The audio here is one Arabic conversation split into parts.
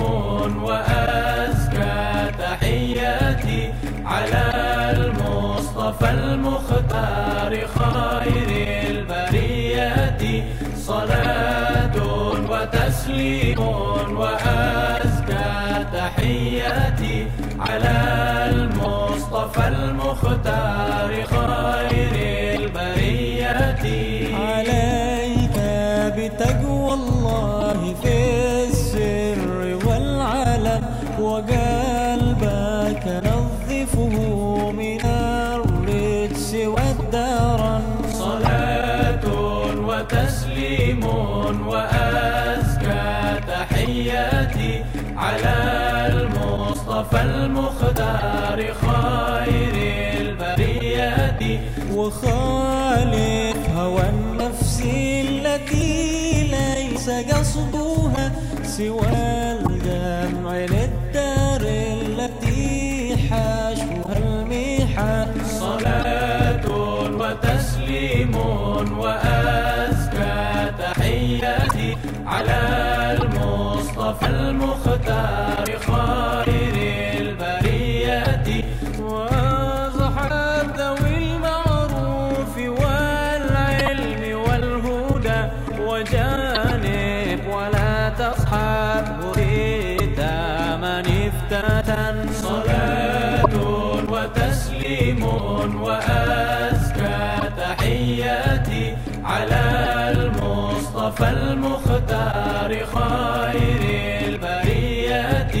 وتسليم وأزكى تحياتي على المصطفى المختار خير البريات. صلاة وتسليم وأزكى تحياتي على المصطفى المختار خير البريات. عليك بتقوى الله في وقلبك نظفه من الرجس والدرن. صلاة وتسليم وأزكى تحياتي على المصطفى المختار خير البريات. وخالف هوى النفس التي ليس قصدها سوى الجمع للدار صلاة وتسليم وأزكى تحياتي على المصطفى المختار خير على المصطفى المختار خير البريات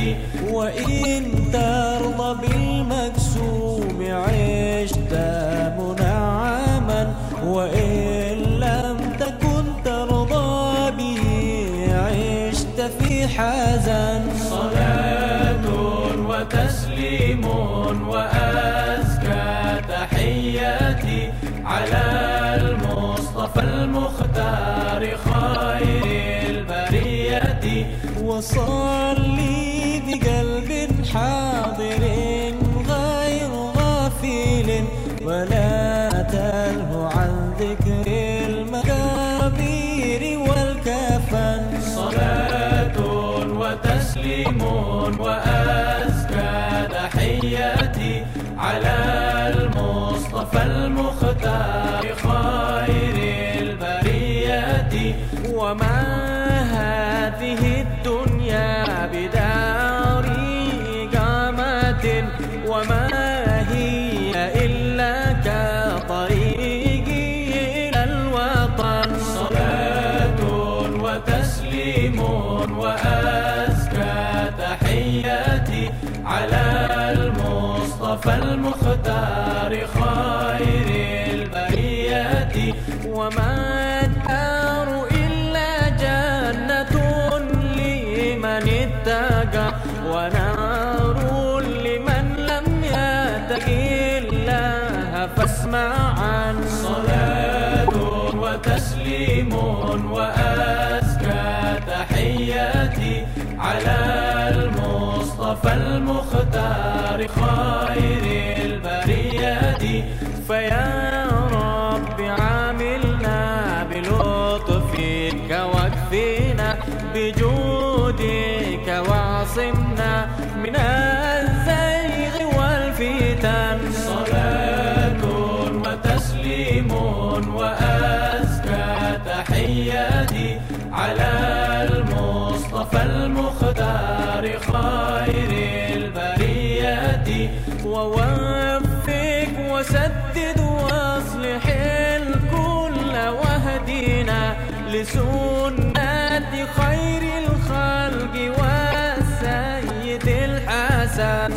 وإن ترضى بالمكسوم عشت منعما وإن لم تكن ترضى به عشت في حزن. صلاة وتسليم وأزكى تحياتي على المصطفى المختار خير البريات وصلي بقلب حاضر غير غافل. ولا تله عن ذكر المكابير والكفن. صلاة وتسليم وأزكى تحياتي على المصطفى المختار خير وما هذه الدنيا بدار إقامة وما هي إلا كطريق إلى الوطن. صلاة وتسليم وأزكى تحياتي على المصطفى المختار خير البريات. وما وتسليم وأزكى تحياتي على المصطفى المختار خير البريات. فيا رب عاملنا بلطفك واكفينا بجودك واعصمنا من الزيغ والفتن. صلاة وتسليم وأزكى تحياتي على المصطفى المختار خير البريات. ووفق وسدد واصلح الكل واهدنا لسنة خير الخلق والسيد الحسن.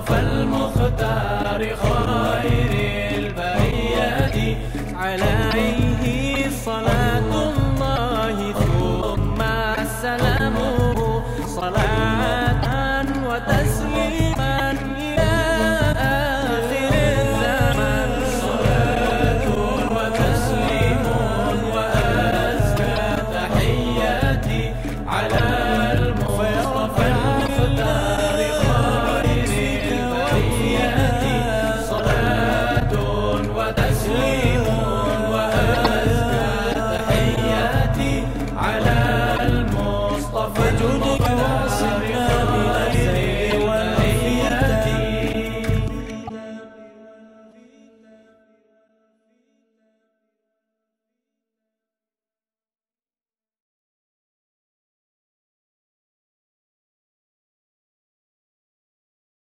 فالمختار خير البرية عليه صلاة الله ثم السلام صلاة وتسليم.